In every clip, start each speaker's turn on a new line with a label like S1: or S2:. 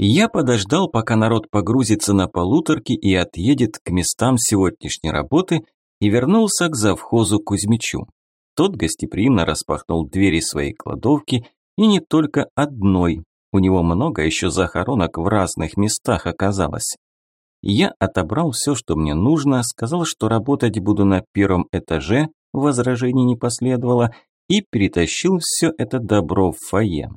S1: Я подождал, пока народ погрузится на полуторки и отъедет к местам сегодняшней работы, и вернулся к завхозу Кузьмичу. Тот гостеприимно распахнул двери своей кладовки, и не только одной. У него много еще захоронок в разных местах оказалось. Я отобрал все, что мне нужно, сказал, что работать буду на первом этаже, возражений не последовало, и перетащил все это добро в фойе.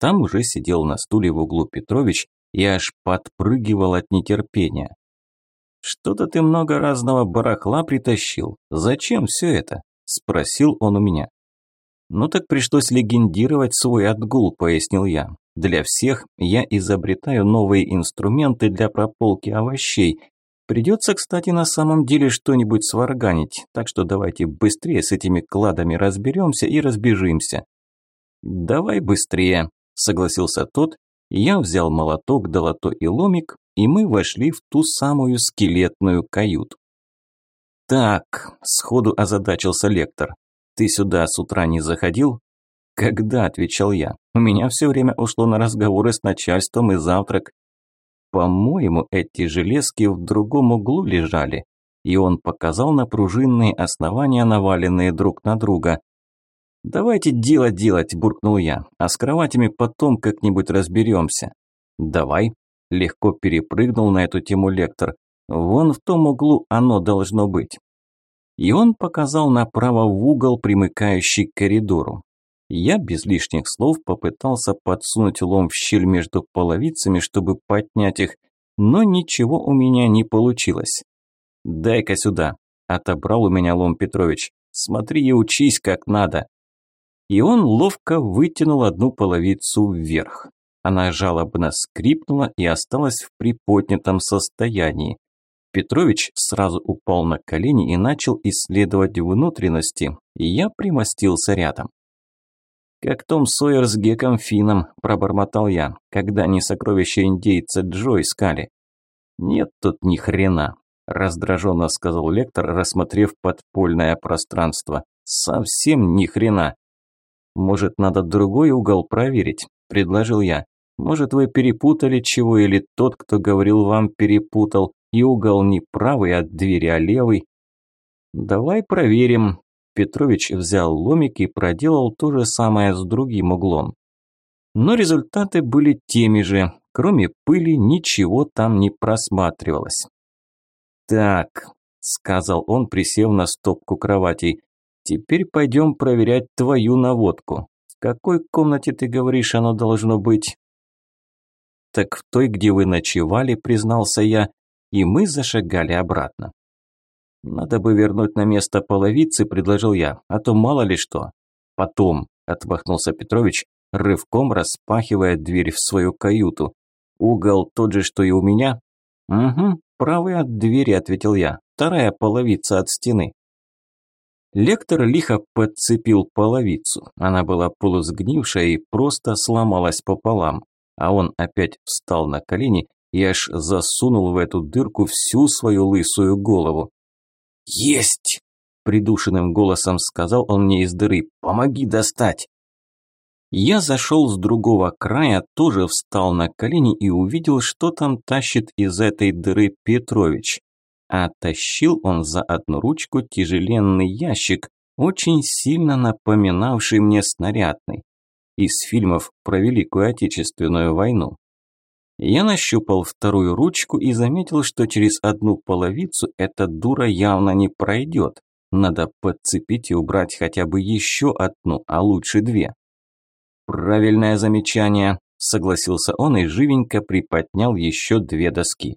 S1: Там уже сидел на стуле в углу Петрович и аж подпрыгивал от нетерпения. «Что-то ты много разного барахла притащил. Зачем все это?» – спросил он у меня. «Ну так пришлось легендировать свой отгул», – пояснил я. «Для всех я изобретаю новые инструменты для прополки овощей. Придется, кстати, на самом деле что-нибудь сварганить, так что давайте быстрее с этими кладами разберемся и разбежимся». «Давай быстрее», согласился тот, я взял молоток, долото и ломик, и мы вошли в ту самую скелетную каюту. «Так», – сходу озадачился лектор, – «ты сюда с утра не заходил?» «Когда?» – отвечал я. «У меня все время ушло на разговоры с начальством и завтрак». «По-моему, эти железки в другом углу лежали», и он показал на пружинные основания, наваленные друг на друга. «Давайте дело делать», – буркнул я, – «а с кроватями потом как-нибудь разберемся». «Давай», – легко перепрыгнул на эту тему лектор. «Вон в том углу оно должно быть». И он показал направо в угол, примыкающий к коридору. Я без лишних слов попытался подсунуть лом в щель между половицами, чтобы поднять их, но ничего у меня не получилось. «Дай-ка сюда», – отобрал у меня лом Петрович. «Смотри и учись как надо» и он ловко вытянул одну половицу вверх. Она жалобно скрипнула и осталась в приподнятом состоянии. Петрович сразу упал на колени и начал исследовать внутренности, и я примостился рядом. «Как Том Сойер с Геком Фином», – пробормотал я, когда они сокровища индейца Джо искали. «Нет тут ни хрена», – раздраженно сказал лектор, рассмотрев подпольное пространство. «Совсем ни хрена. «Может, надо другой угол проверить?» – предложил я. «Может, вы перепутали чего, или тот, кто говорил вам, перепутал, и угол не правый от двери, а левый?» «Давай проверим». Петрович взял ломик и проделал то же самое с другим углом. Но результаты были теми же, кроме пыли ничего там не просматривалось. «Так», – сказал он, присев на стопку кроватей, Теперь пойдем проверять твою наводку. В какой комнате, ты говоришь, оно должно быть? Так в той, где вы ночевали, признался я, и мы зашагали обратно. Надо бы вернуть на место половицы, предложил я, а то мало ли что. Потом, отмахнулся Петрович, рывком распахивая дверь в свою каюту. Угол тот же, что и у меня? Угу, правый от двери, ответил я. Вторая половица от стены. Лектор лихо подцепил половицу. Она была полусгнившая и просто сломалась пополам. А он опять встал на колени и аж засунул в эту дырку всю свою лысую голову. «Есть!» – придушенным голосом сказал он мне из дыры. «Помоги достать!» Я зашел с другого края, тоже встал на колени и увидел, что там тащит из этой дыры Петрович а тащил он за одну ручку тяжеленный ящик, очень сильно напоминавший мне снарядный. Из фильмов про Великую Отечественную войну. Я нащупал вторую ручку и заметил, что через одну половицу эта дура явно не пройдет. Надо подцепить и убрать хотя бы еще одну, а лучше две. «Правильное замечание», – согласился он и живенько приподнял еще две доски.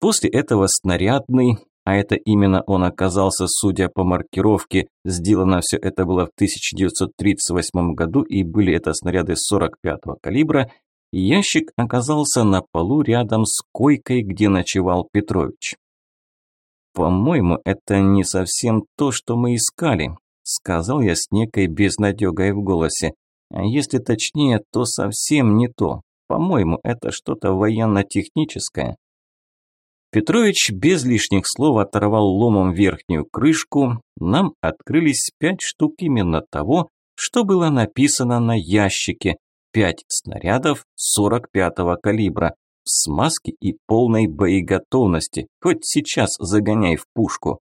S1: После этого снарядный, а это именно он оказался, судя по маркировке, сделано все это было в 1938 году и были это снаряды 45-го калибра, ящик оказался на полу рядом с койкой, где ночевал Петрович. «По-моему, это не совсем то, что мы искали», – сказал я с некой безнадегой в голосе. «А если точнее, то совсем не то. По-моему, это что-то военно-техническое». Петрович без лишних слов оторвал ломом верхнюю крышку. Нам открылись пять штук именно того, что было написано на ящике. пять снарядов 45-го калибра, в смазке и полной боеготовности, хоть сейчас загоняй в пушку.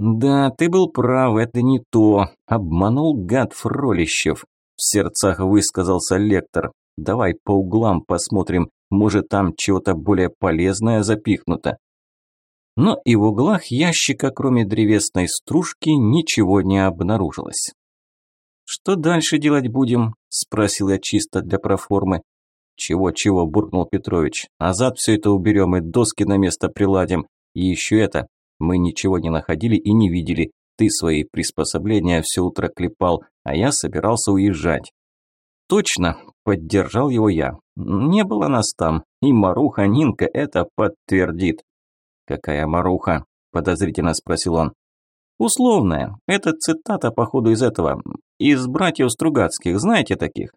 S1: «Да, ты был прав, это не то. Обманул гад Фролищев», – в сердцах высказался лектор. «Давай по углам посмотрим, может там чего-то более полезное запихнуто». Но и в углах ящика, кроме древесной стружки, ничего не обнаружилось. «Что дальше делать будем?» – спросил я чисто для проформы. «Чего-чего?» – буркнул Петрович. «Назад все это уберем и доски на место приладим. И еще это. Мы ничего не находили и не видели. Ты свои приспособления все утро клепал, а я собирался уезжать». «Точно!» – поддержал его я. «Не было нас там, и Маруха Нинка это подтвердит». «Какая Маруха?» – подозрительно спросил он. «Условная. Это цитата, походу, из этого. Из братьев Стругацких. Знаете таких?»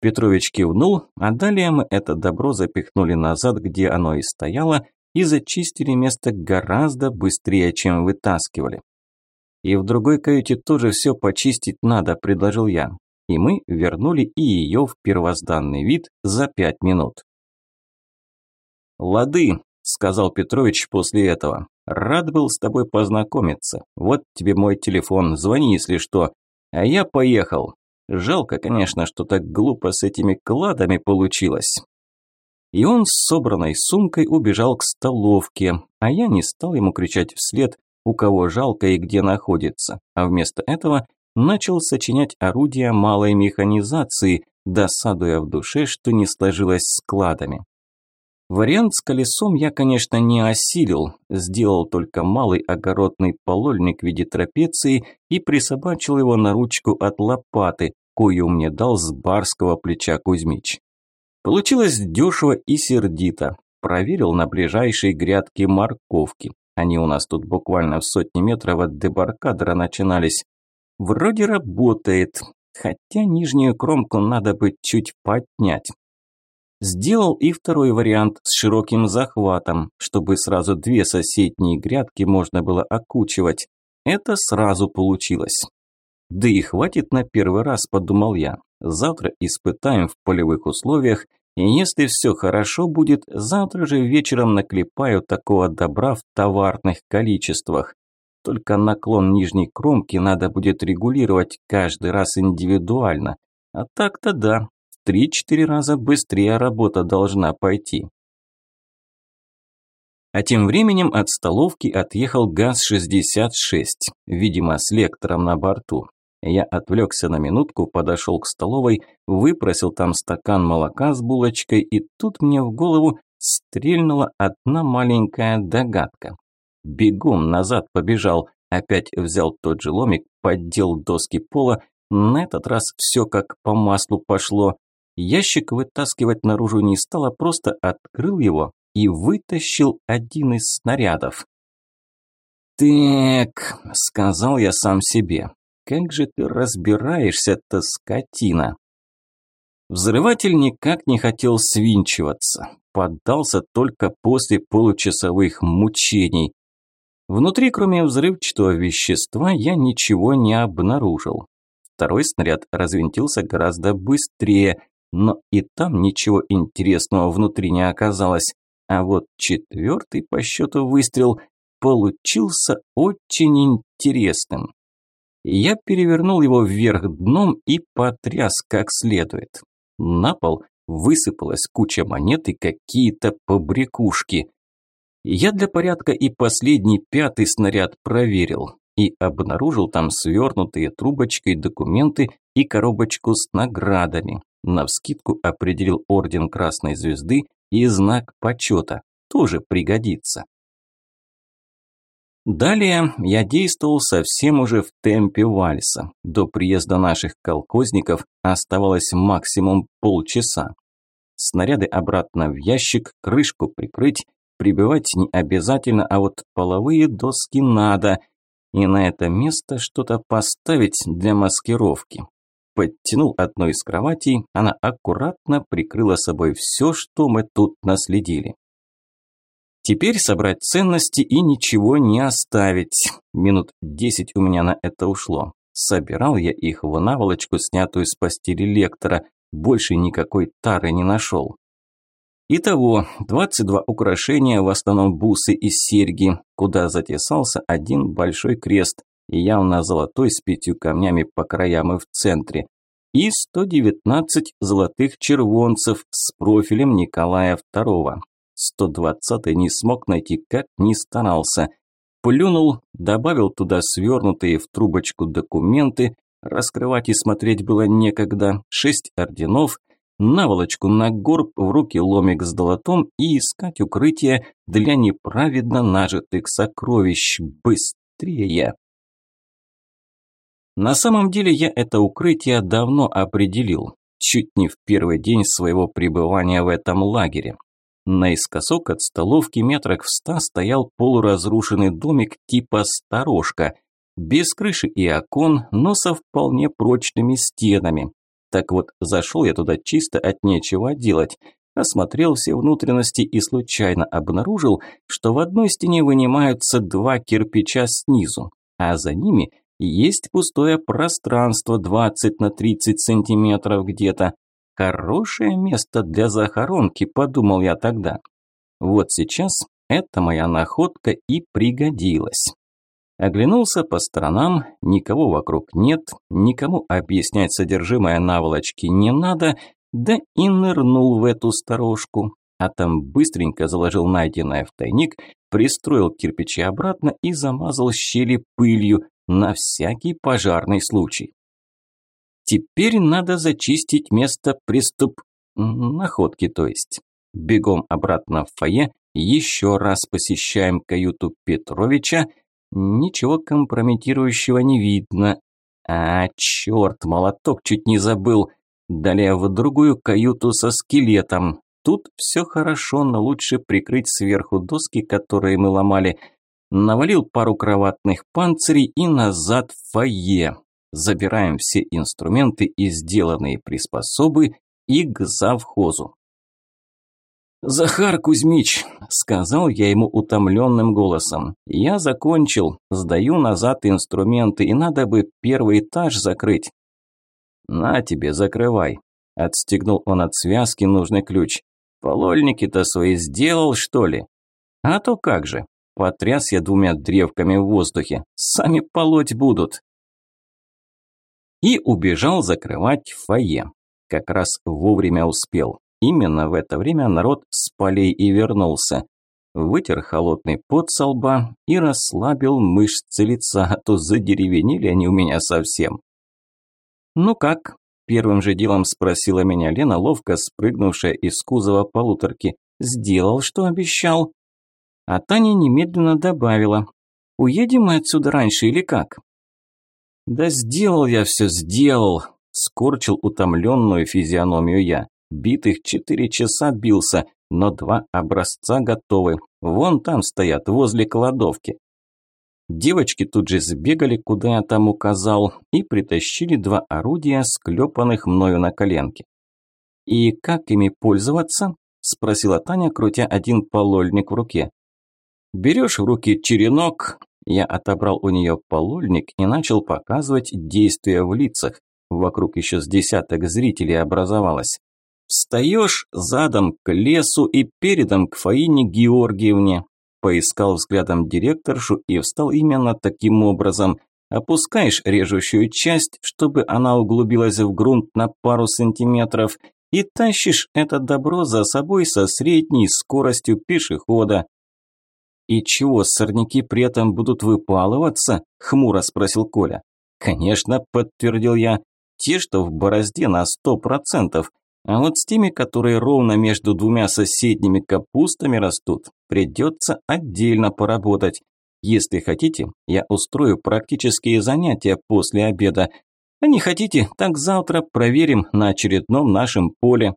S1: Петрович кивнул, а далее мы это добро запихнули назад, где оно и стояло, и зачистили место гораздо быстрее, чем вытаскивали. «И в другой каюте тоже все почистить надо», – предложил я. И мы вернули и ее в первозданный вид за пять минут. «Лады», – сказал Петрович после этого. «Рад был с тобой познакомиться. Вот тебе мой телефон, звони, если что. А я поехал. Жалко, конечно, что так глупо с этими кладами получилось. И он с собранной сумкой убежал к столовке, а я не стал ему кричать вслед, у кого жалко и где находится, а вместо этого начал сочинять орудия малой механизации, досадуя в душе, что не сложилось с кладами. Вариант с колесом я, конечно, не осилил, сделал только малый огородный полольник в виде трапеции и присобачил его на ручку от лопаты, кою мне дал с барского плеча Кузьмич. Получилось дешево и сердито. Проверил на ближайшей грядке морковки. Они у нас тут буквально в сотни метров от дебаркадера начинались. Вроде работает, хотя нижнюю кромку надо бы чуть поднять. Сделал и второй вариант с широким захватом, чтобы сразу две соседние грядки можно было окучивать. Это сразу получилось. Да и хватит на первый раз, подумал я. Завтра испытаем в полевых условиях, и если все хорошо будет, завтра же вечером наклепаю такого добра в товарных количествах. Только наклон нижней кромки надо будет регулировать каждый раз индивидуально. А так-то да, три-четыре раза быстрее работа должна пойти. А тем временем от столовки отъехал ГАЗ-66, видимо, с лектором на борту. Я отвлекся на минутку, подошел к столовой, выпросил там стакан молока с булочкой, и тут мне в голову стрельнула одна маленькая догадка. Бегом назад побежал, опять взял тот же ломик, поддел доски пола, на этот раз все как по маслу пошло. Ящик вытаскивать наружу не стал, а просто открыл его и вытащил один из снарядов. «Так», – сказал я сам себе, – «как же ты разбираешься-то, скотина?» Взрыватель никак не хотел свинчиваться, поддался только после получасовых мучений. Внутри, кроме взрывчатого вещества, я ничего не обнаружил. Второй снаряд развинтился гораздо быстрее, но и там ничего интересного внутри не оказалось. А вот четвертый по счету выстрел получился очень интересным. Я перевернул его вверх дном и потряс как следует. На пол высыпалась куча монет и какие-то побрякушки. Я для порядка и последний пятый снаряд проверил и обнаружил там свернутые трубочкой документы и коробочку с наградами. Навскидку определил орден Красной Звезды и знак почета. Тоже пригодится. Далее я действовал совсем уже в темпе вальса. До приезда наших колхозников оставалось максимум полчаса. Снаряды обратно в ящик, крышку прикрыть, прибивать не обязательно, а вот половые доски надо. И на это место что-то поставить для маскировки подтянул одну из кроватей, она аккуратно прикрыла собой все, что мы тут наследили. Теперь собрать ценности и ничего не оставить. Минут десять у меня на это ушло. Собирал я их в наволочку, снятую с постели лектора. Больше никакой тары не нашел. Итого, 22 украшения, в основном бусы и серьги, куда затесался один большой крест, явно золотой с пятью камнями по краям и в центре, и 119 золотых червонцев с профилем Николая II. 120 не смог найти, как ни старался. Плюнул, добавил туда свернутые в трубочку документы, раскрывать и смотреть было некогда, шесть орденов, наволочку на горб, в руки ломик с долотом и искать укрытие для неправедно нажитых сокровищ. Быстрее! На самом деле я это укрытие давно определил, чуть не в первый день своего пребывания в этом лагере. Наискосок от столовки метрах в ста стоял полуразрушенный домик типа «сторожка», без крыши и окон, но со вполне прочными стенами. Так вот, зашел я туда чисто от нечего делать, осмотрел все внутренности и случайно обнаружил, что в одной стене вынимаются два кирпича снизу, а за ними есть пустое пространство 20 на 30 сантиметров где-то. Хорошее место для захоронки, подумал я тогда. Вот сейчас эта моя находка и пригодилась. Оглянулся по сторонам, никого вокруг нет, никому объяснять содержимое наволочки не надо, да и нырнул в эту сторожку. А там быстренько заложил найденное в тайник, пристроил кирпичи обратно и замазал щели пылью на всякий пожарный случай. Теперь надо зачистить место приступ... находки, то есть. Бегом обратно в фойе, еще раз посещаем каюту Петровича – Ничего компрометирующего не видно. А, черт, молоток чуть не забыл. Далее в другую каюту со скелетом. Тут все хорошо, но лучше прикрыть сверху доски, которые мы ломали. Навалил пару кроватных панцирей и назад в фойе. Забираем все инструменты и сделанные приспособы и к завхозу. «Захар Кузьмич», – сказал я ему утомленным голосом, – «я закончил, сдаю назад инструменты, и надо бы первый этаж закрыть». «На тебе, закрывай», – отстегнул он от связки нужный ключ. «Полольники-то свои сделал, что ли?» «А то как же», – потряс я двумя древками в воздухе, – «сами полоть будут». И убежал закрывать фойе. Как раз вовремя успел. Именно в это время народ с полей и вернулся. Вытер холодный пот со лба и расслабил мышцы лица, а то задеревенели они у меня совсем. «Ну как?» – первым же делом спросила меня Лена, ловко спрыгнувшая из кузова полуторки. «Сделал, что обещал?» А Таня немедленно добавила. «Уедем мы отсюда раньше или как?» «Да сделал я все, сделал!» – скорчил утомленную физиономию я. Битых четыре часа бился, но два образца готовы. Вон там стоят, возле кладовки. Девочки тут же сбегали, куда я там указал, и притащили два орудия, склепанных мною на коленке. «И как ими пользоваться?» – спросила Таня, крутя один полольник в руке. «Берешь в руки черенок», я отобрал у нее полольник и начал показывать действия в лицах. Вокруг еще с десяток зрителей образовалось. Встаешь задом к лесу и передом к Фаине Георгиевне. Поискал взглядом директоршу и встал именно таким образом. Опускаешь режущую часть, чтобы она углубилась в грунт на пару сантиметров, и тащишь это добро за собой со средней скоростью пешехода. «И чего, сорняки при этом будут выпалываться?» – хмуро спросил Коля. «Конечно», – подтвердил я, – «те, что в борозде на сто процентов. А вот с теми, которые ровно между двумя соседними капустами растут, придется отдельно поработать. Если хотите, я устрою практические занятия после обеда. А не хотите, так завтра проверим на очередном нашем поле.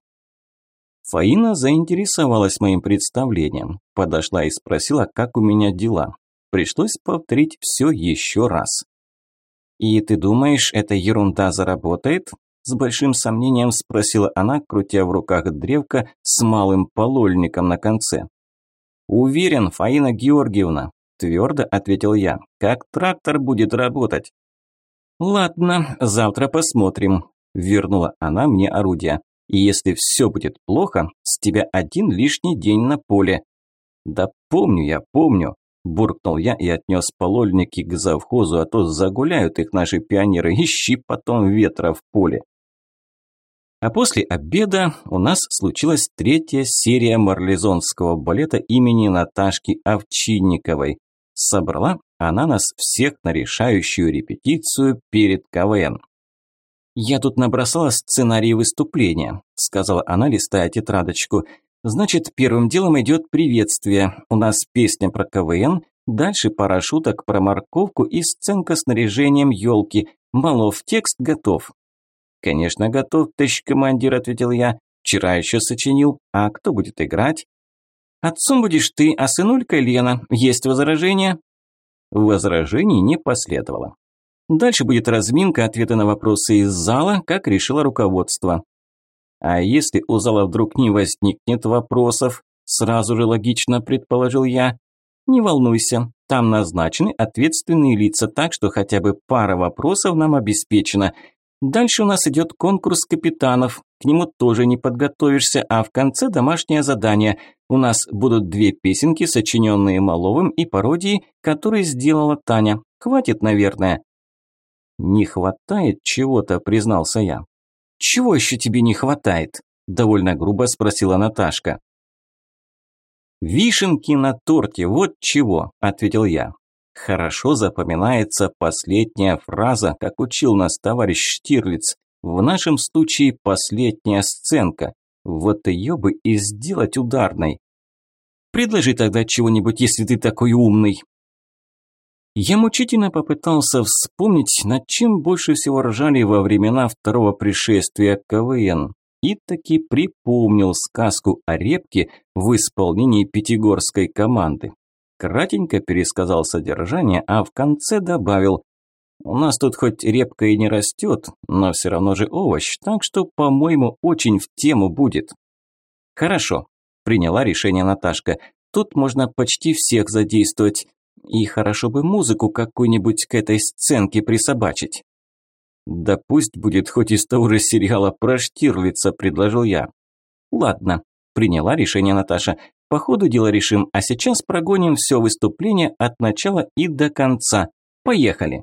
S1: Фаина заинтересовалась моим представлением, подошла и спросила, как у меня дела. Пришлось повторить все еще раз. «И ты думаешь, эта ерунда заработает?» С большим сомнением спросила она, крутя в руках древко с малым полольником на конце. «Уверен, Фаина Георгиевна», – твердо ответил я, – «как трактор будет работать». Ладно, завтра посмотрим. Вернула она мне орудие. И если все будет плохо, с тебя один лишний день на поле. Да помню я, помню. Буркнул я и отнес полольники к завхозу, а то загуляют их наши пионеры, ищи потом ветра в поле. А после обеда у нас случилась третья серия марлезонского балета имени Наташки Овчинниковой. Собрала она нас всех на решающую репетицию перед КВН. «Я тут набросала сценарий выступления», – сказала она, листая тетрадочку. «Значит, первым делом идет приветствие. У нас песня про КВН, дальше пара шуток про морковку и сценка с наряжением елки. Малов, текст готов. «Конечно, готов, товарищ командир», – ответил я. «Вчера еще сочинил. А кто будет играть?» «Отцом будешь ты, а сынулька Лена. Есть возражения?» Возражений не последовало. Дальше будет разминка, ответы на вопросы из зала, как решило руководство. А если у зала вдруг не возникнет вопросов, сразу же логично предположил я. Не волнуйся, там назначены ответственные лица, так что хотя бы пара вопросов нам обеспечена. Дальше у нас идет конкурс капитанов. К нему тоже не подготовишься, а в конце домашнее задание. У нас будут две песенки, сочиненные Маловым, и пародии, которые сделала Таня. Хватит, наверное. Не хватает чего-то, признался я. Чего еще тебе не хватает? Довольно грубо спросила Наташка. «Вишенки на торте, вот чего», – ответил я. Хорошо запоминается последняя фраза, как учил нас товарищ Штирлиц. В нашем случае последняя сценка. Вот ее бы и сделать ударной. Предложи тогда чего-нибудь, если ты такой умный. Я мучительно попытался вспомнить, над чем больше всего ржали во времена второго пришествия КВН. И таки припомнил сказку о репке в исполнении пятигорской команды кратенько пересказал содержание, а в конце добавил «У нас тут хоть репка и не растет, но все равно же овощ, так что, по-моему, очень в тему будет». «Хорошо», – приняла решение Наташка. «Тут можно почти всех задействовать. И хорошо бы музыку какую-нибудь к этой сценке присобачить». «Да пусть будет хоть из того же сериала про Штирлица», – предложил я. «Ладно», – приняла решение Наташа. По ходу дела решим, а сейчас прогоним все выступление от начала и до конца. Поехали!